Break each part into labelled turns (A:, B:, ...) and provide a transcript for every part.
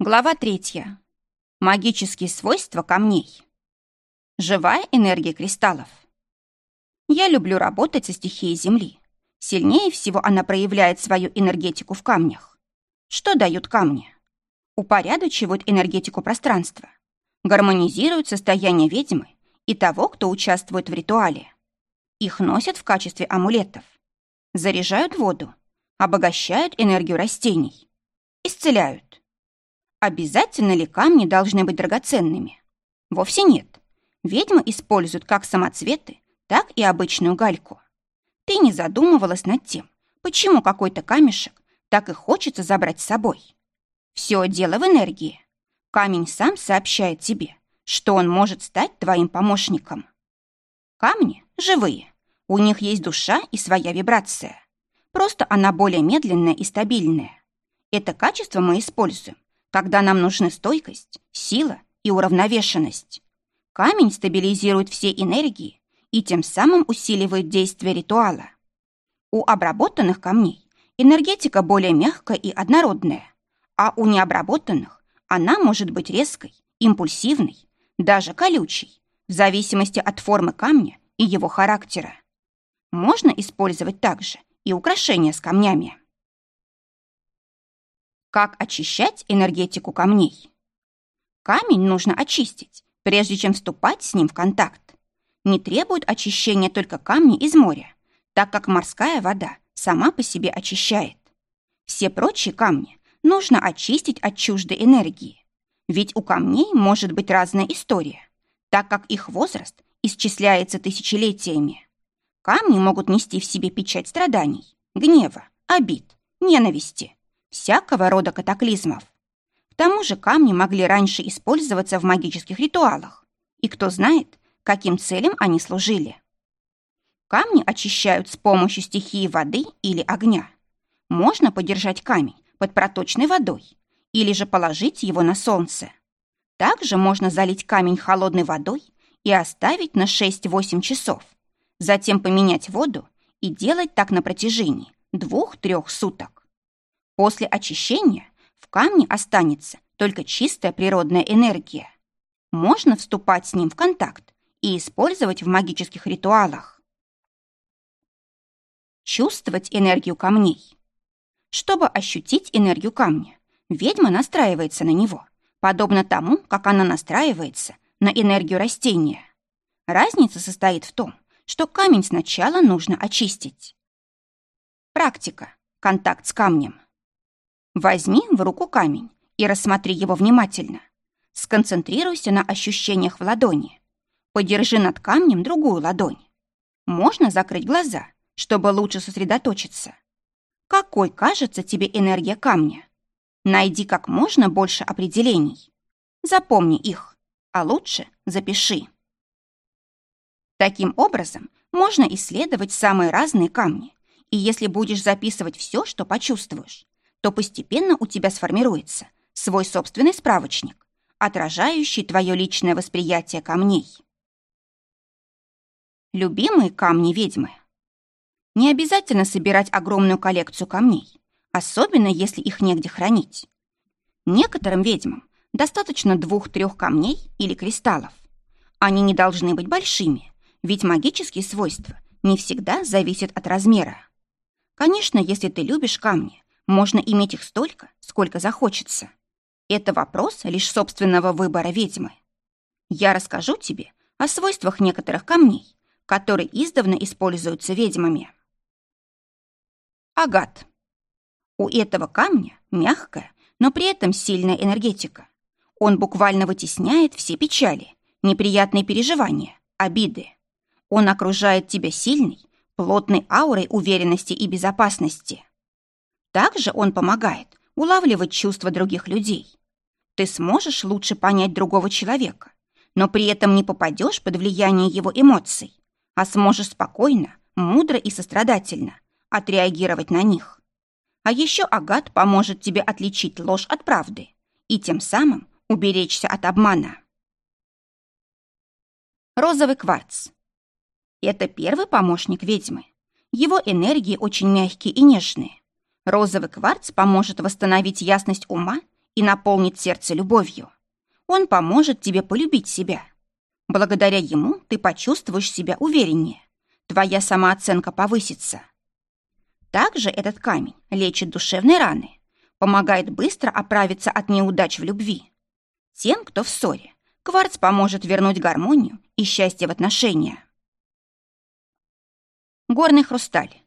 A: Глава третья. Магические свойства камней. Живая энергия кристаллов. Я люблю работать со стихией Земли. Сильнее всего она проявляет свою энергетику в камнях. Что дают камни? Упорядочивают энергетику пространства, гармонизируют состояние ведьмы и того, кто участвует в ритуале. Их носят в качестве амулетов. Заряжают воду, обогащают энергию растений, исцеляют Обязательно ли камни должны быть драгоценными? Вовсе нет. Ведьмы используют как самоцветы, так и обычную гальку. Ты не задумывалась над тем, почему какой-то камешек так и хочется забрать с собой. Все дело в энергии. Камень сам сообщает тебе, что он может стать твоим помощником. Камни живые. У них есть душа и своя вибрация. Просто она более медленная и стабильная. Это качество мы используем, когда нам нужны стойкость, сила и уравновешенность. Камень стабилизирует все энергии и тем самым усиливает действие ритуала. У обработанных камней энергетика более мягкая и однородная, а у необработанных она может быть резкой, импульсивной, даже колючей, в зависимости от формы камня и его характера. Можно использовать также и украшения с камнями. Как очищать энергетику камней? Камень нужно очистить, прежде чем вступать с ним в контакт. Не требует очищения только камни из моря, так как морская вода сама по себе очищает. Все прочие камни нужно очистить от чуждой энергии. Ведь у камней может быть разная история, так как их возраст исчисляется тысячелетиями. Камни могут нести в себе печать страданий, гнева, обид, ненависти, всякого рода катаклизмов. К тому же камни могли раньше использоваться в магических ритуалах, и кто знает, каким целям они служили. Камни очищают с помощью стихии воды или огня. Можно подержать камень под проточной водой или же положить его на солнце. Также можно залить камень холодной водой и оставить на 6-8 часов, затем поменять воду и делать так на протяжении двух-трех суток. После очищения в камне останется только чистая природная энергия. Можно вступать с ним в контакт и использовать в магических ритуалах. Чувствовать энергию камней. Чтобы ощутить энергию камня, ведьма настраивается на него, подобно тому, как она настраивается на энергию растения. Разница состоит в том, что камень сначала нужно очистить. Практика. Контакт с камнем. Возьми в руку камень и рассмотри его внимательно. Сконцентрируйся на ощущениях в ладони. Подержи над камнем другую ладонь. Можно закрыть глаза, чтобы лучше сосредоточиться. Какой кажется тебе энергия камня? Найди как можно больше определений. Запомни их, а лучше запиши. Таким образом, можно исследовать самые разные камни, и если будешь записывать все, что почувствуешь, то постепенно у тебя сформируется свой собственный справочник, отражающий твое личное восприятие камней. Любимые камни ведьмы. Не обязательно собирать огромную коллекцию камней, особенно если их негде хранить. Некоторым ведьмам достаточно двух-трех камней или кристаллов. Они не должны быть большими, ведь магические свойства не всегда зависят от размера. Конечно, если ты любишь камни, можно иметь их столько, сколько захочется. Это вопрос лишь собственного выбора ведьмы. Я расскажу тебе о свойствах некоторых камней, которые издавна используются ведьмами. Агат. У этого камня мягкая, но при этом сильная энергетика. Он буквально вытесняет все печали, неприятные переживания, обиды. Он окружает тебя сильной, плотной аурой уверенности и безопасности. Также он помогает улавливать чувства других людей. Ты сможешь лучше понять другого человека, но при этом не попадешь под влияние его эмоций, а сможешь спокойно, мудро и сострадательно отреагировать на них. А еще агат поможет тебе отличить ложь от правды и тем самым уберечься от обмана. Розовый кварц. Это первый помощник ведьмы. Его энергии очень мягкие и нежные. Розовый кварц поможет восстановить ясность ума и наполнит сердце любовью. Он поможет тебе полюбить себя. Благодаря ему ты почувствуешь себя увереннее. Твоя самооценка повысится. Также этот камень лечит душевные раны, помогает быстро оправиться от неудач в любви. Тем, кто в ссоре, кварц поможет вернуть гармонию и счастье в отношениях. Горный хрусталь.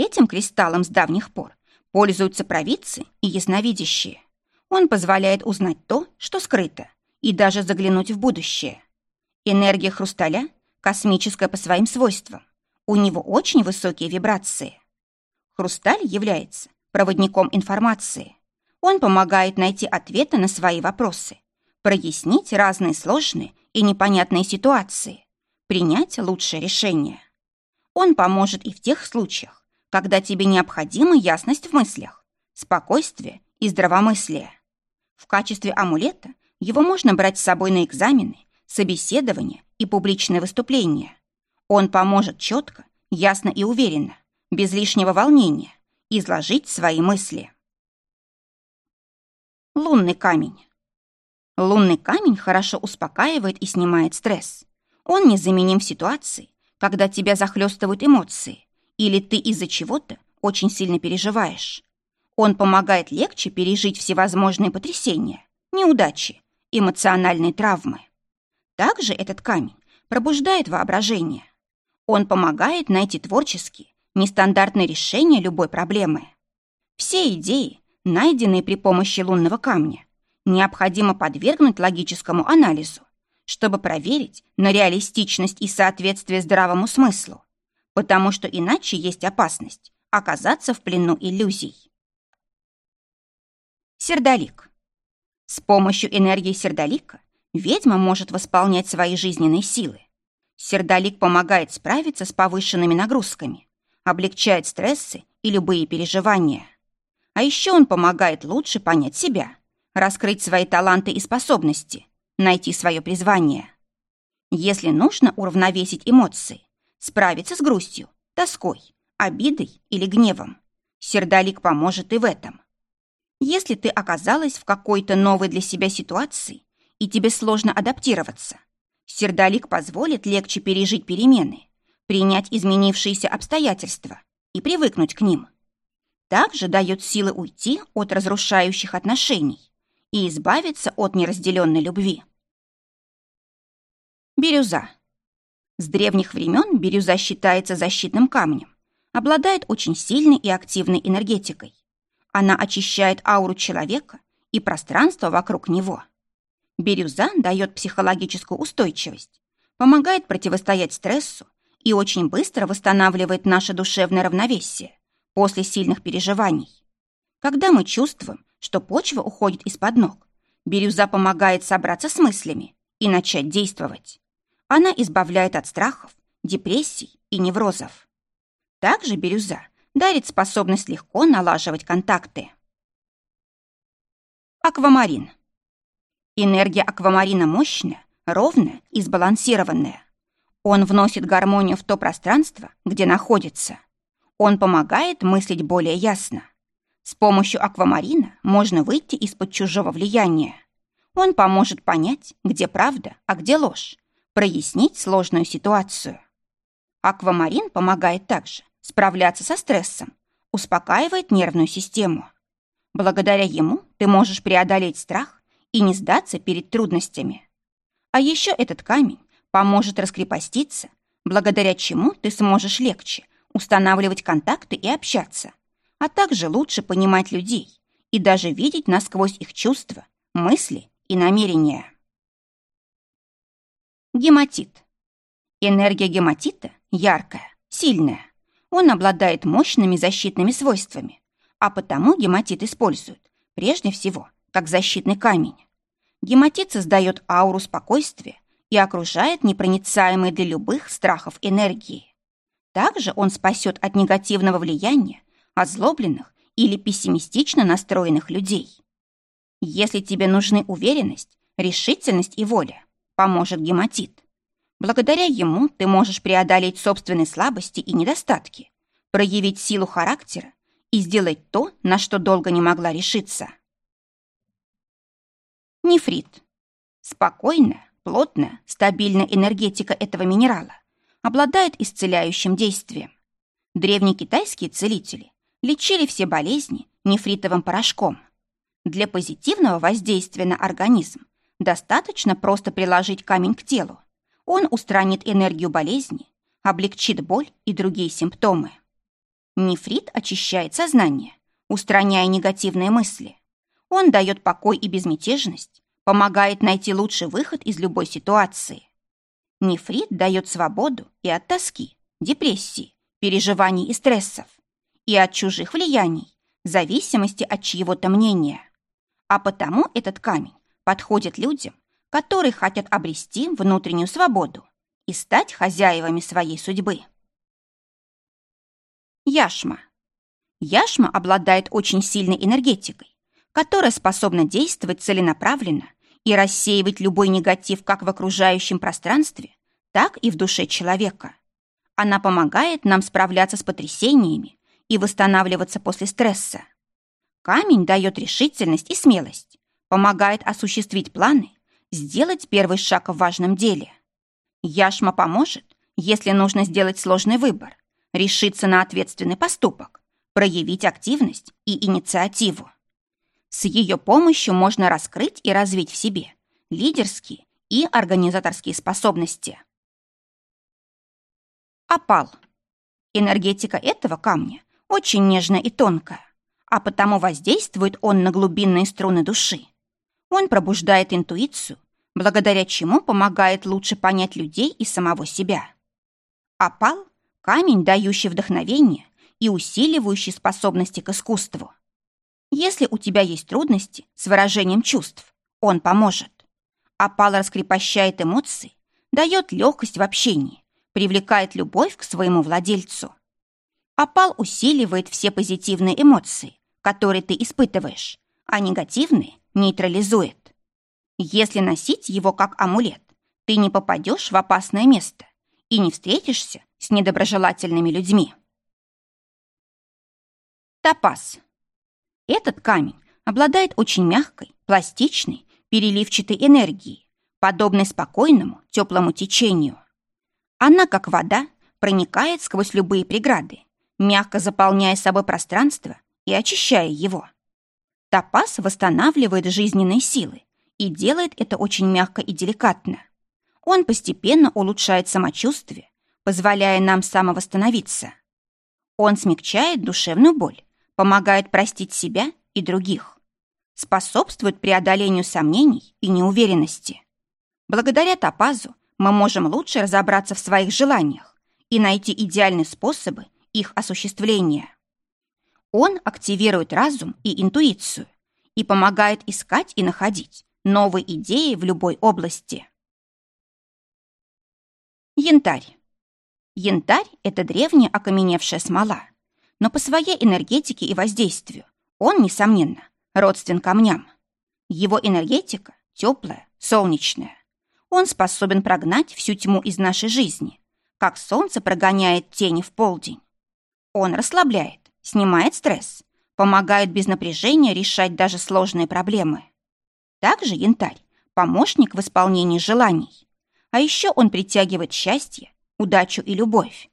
A: Этим кристаллом с давних пор пользуются провидцы и ясновидящие. Он позволяет узнать то, что скрыто, и даже заглянуть в будущее. Энергия хрусталя космическая по своим свойствам. У него очень высокие вибрации. Хрусталь является проводником информации. Он помогает найти ответы на свои вопросы, прояснить разные сложные и непонятные ситуации, принять лучшее решение. Он поможет и в тех случаях, когда тебе необходима ясность в мыслях, спокойствие и здравомыслие. В качестве амулета его можно брать с собой на экзамены, собеседования и публичные выступления. Он поможет четко, ясно и уверенно, без лишнего волнения, изложить свои мысли. Лунный камень. Лунный камень хорошо успокаивает и снимает стресс. Он незаменим в ситуации, когда тебя захлестывают эмоции, или ты из-за чего-то очень сильно переживаешь. Он помогает легче пережить всевозможные потрясения, неудачи, эмоциональные травмы. Также этот камень пробуждает воображение. Он помогает найти творческие, нестандартные решения любой проблемы. Все идеи, найденные при помощи лунного камня, необходимо подвергнуть логическому анализу, чтобы проверить на реалистичность и соответствие здравому смыслу, потому что иначе есть опасность оказаться в плену иллюзий. Сердолик. С помощью энергии сердолика ведьма может восполнять свои жизненные силы. Сердолик помогает справиться с повышенными нагрузками, облегчает стрессы и любые переживания. А еще он помогает лучше понять себя, раскрыть свои таланты и способности, найти свое призвание. Если нужно уравновесить эмоции, справиться с грустью, тоской, обидой или гневом, сердолик поможет и в этом. Если ты оказалась в какой-то новой для себя ситуации и тебе сложно адаптироваться, сердолик позволит легче пережить перемены, принять изменившиеся обстоятельства и привыкнуть к ним. Также дает силы уйти от разрушающих отношений и избавиться от неразделенной любви. Бирюза. С древних времен бирюза считается защитным камнем, обладает очень сильной и активной энергетикой. Она очищает ауру человека и пространство вокруг него. Бирюза дает психологическую устойчивость, помогает противостоять стрессу и очень быстро восстанавливает наше душевное равновесие после сильных переживаний. Когда мы чувствуем, что почва уходит из-под ног, бирюза помогает собраться с мыслями и начать действовать. Она избавляет от страхов, депрессий и неврозов. Также бирюза дарит способность легко налаживать контакты. Аквамарин. Энергия аквамарина мощная, ровная и сбалансированная. Он вносит гармонию в то пространство, где находится. Он помогает мыслить более ясно. С помощью аквамарина можно выйти из-под чужого влияния. Он поможет понять, где правда, а где ложь, прояснить сложную ситуацию. Аквамарин помогает также справляться со стрессом, успокаивает нервную систему. Благодаря ему ты можешь преодолеть страх и не сдаться перед трудностями. А еще этот камень поможет раскрепоститься, благодаря чему ты сможешь легче устанавливать контакты и общаться, а также лучше понимать людей и даже видеть насквозь их чувства, мысли и намерения. Гематит. Энергия гематита яркая, сильная. Он обладает мощными защитными свойствами, а потому гематит используют прежде всего как защитный камень. Гематит создает ауру спокойствия и окружает непроницаемой для любых страхов энергии. Также он спасет от негативного влияния озлобленных или пессимистично настроенных людей. Если тебе нужны уверенность, решительность и воля, поможет гематит. Благодаря ему ты можешь преодолеть собственные слабости и недостатки, проявить силу характера и сделать то, на что долго не могла решиться. Нефрит. Спокойная, плотная, стабильная энергетика этого минерала обладает исцеляющим действием. Древние китайские целители лечили все болезни нефритовым порошком. Для позитивного воздействия на организм достаточно просто приложить камень к телу. Он устранит энергию болезни, облегчит боль и другие симптомы. Нефрит очищает сознание, устраняя негативные мысли. Он дает покой и безмятежность, помогает найти лучший выход из любой ситуации. Нефрит дает свободу и от тоски, депрессии, переживаний и стрессов, и от чужих влияний, зависимости от чьего-то мнения. А потому этот камень подходит людям, которые хотят обрести внутреннюю свободу и стать хозяевами своей судьбы. Яшма. Яшма обладает очень сильной энергетикой, которая способна действовать целенаправленно и рассеивать любой негатив как в окружающем пространстве, так и в душе человека. Она помогает нам справляться с потрясениями и восстанавливаться после стресса. Камень дает решительность и смелость, помогает осуществить планы, сделать первый шаг в важном деле. Яшма поможет, если нужно сделать сложный выбор, решиться на ответственный поступок, проявить активность и инициативу. С ее помощью можно раскрыть и развить в себе лидерские и организаторские способности. Опал. Энергетика этого камня очень нежная и тонкая, а потому воздействует он на глубинные струны души. Он пробуждает интуицию, благодаря чему помогает лучше понять людей и самого себя. Опал – камень, дающий вдохновение и усиливающий способности к искусству. Если у тебя есть трудности с выражением чувств, он поможет. Опал раскрепощает эмоции, дает легкость в общении, привлекает любовь к своему владельцу. Опал усиливает все позитивные эмоции, которые ты испытываешь, а негативные нейтрализует. Если носить его как амулет, ты не попадешь в опасное место и не встретишься с недоброжелательными людьми. Топаз. Этот камень обладает очень мягкой, пластичной, переливчатой энергией, подобной спокойному, теплому течению. Она, как вода, проникает сквозь любые преграды, мягко заполняя собой пространство и очищая его. Топаз восстанавливает жизненные силы и делает это очень мягко и деликатно. Он постепенно улучшает самочувствие, позволяя нам самовосстановиться. Он смягчает душевную боль, помогает простить себя и других, способствует преодолению сомнений и неуверенности. Благодаря топазу мы можем лучше разобраться в своих желаниях и найти идеальные способы их осуществления. Он активирует разум и интуицию и помогает искать и находить новые идеи в любой области. Янтарь. Янтарь – это древняя окаменевшая смола, но по своей энергетике и воздействию он, несомненно, родствен камням. Его энергетика теплая, солнечная. Он способен прогнать всю тьму из нашей жизни, как солнце прогоняет тени в полдень. Он расслабляет, снимает стресс, помогает без напряжения решать даже сложные проблемы. Также янтарь – помощник в исполнении желаний. А еще он притягивает счастье, удачу и любовь.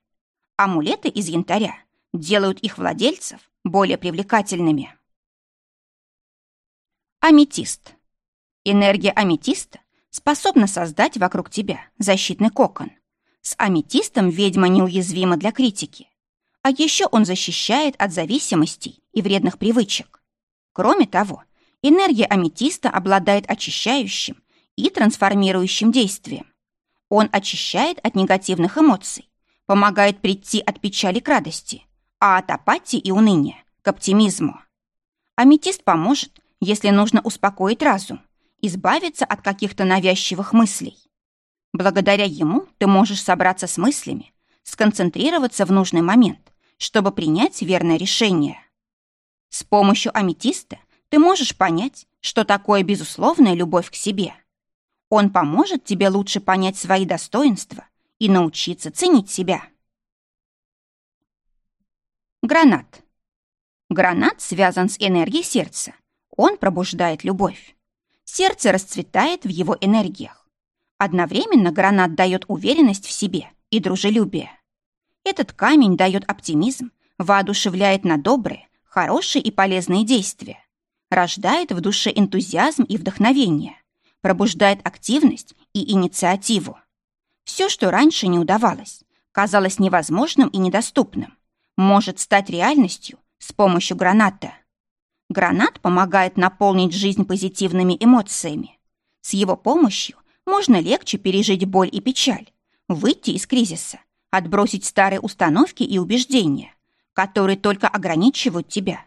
A: Амулеты из янтаря делают их владельцев более привлекательными. Аметист. Энергия аметиста способна создать вокруг тебя защитный кокон. С аметистом ведьма неуязвима для критики. А еще он защищает от зависимостей и вредных привычек. Кроме того, энергия аметиста обладает очищающим и трансформирующим действием. Он очищает от негативных эмоций, помогает прийти от печали к радости, а от апатии и уныния к оптимизму. Аметист поможет, если нужно успокоить разум, избавиться от каких-то навязчивых мыслей. Благодаря ему ты можешь собраться с мыслями, сконцентрироваться в нужный момент чтобы принять верное решение. С помощью аметиста ты можешь понять, что такое безусловная любовь к себе. Он поможет тебе лучше понять свои достоинства и научиться ценить себя. Гранат. Гранат связан с энергией сердца. Он пробуждает любовь. Сердце расцветает в его энергиях. Одновременно гранат дает уверенность в себе и дружелюбие. Этот камень дает оптимизм, воодушевляет на добрые, хорошие и полезные действия, рождает в душе энтузиазм и вдохновение, пробуждает активность и инициативу. Все, что раньше не удавалось, казалось невозможным и недоступным, может стать реальностью с помощью граната. Гранат помогает наполнить жизнь позитивными эмоциями. С его помощью можно легче пережить боль и печаль, выйти из кризиса, отбросить старые установки и убеждения, которые только ограничивают тебя,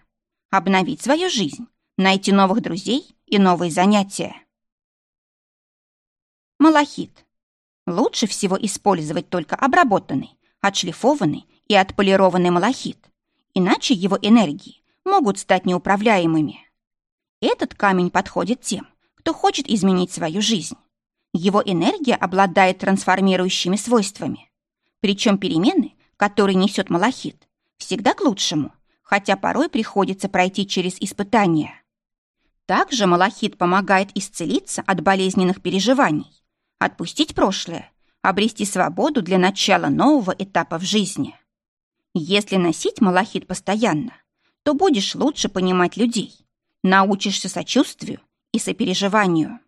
A: обновить свою жизнь, найти новых друзей и новые занятия. Малахит. Лучше всего использовать только обработанный, отшлифованный и отполированный малахит, иначе его энергии могут стать неуправляемыми. Этот камень подходит тем, кто хочет изменить свою жизнь. Его энергия обладает трансформирующими свойствами. Причем перемены, которые несет малахит, всегда к лучшему, хотя порой приходится пройти через испытания. Также малахит помогает исцелиться от болезненных переживаний, отпустить прошлое, обрести свободу для начала нового этапа в жизни. Если носить малахит постоянно, то будешь лучше понимать людей, научишься сочувствию и сопереживанию.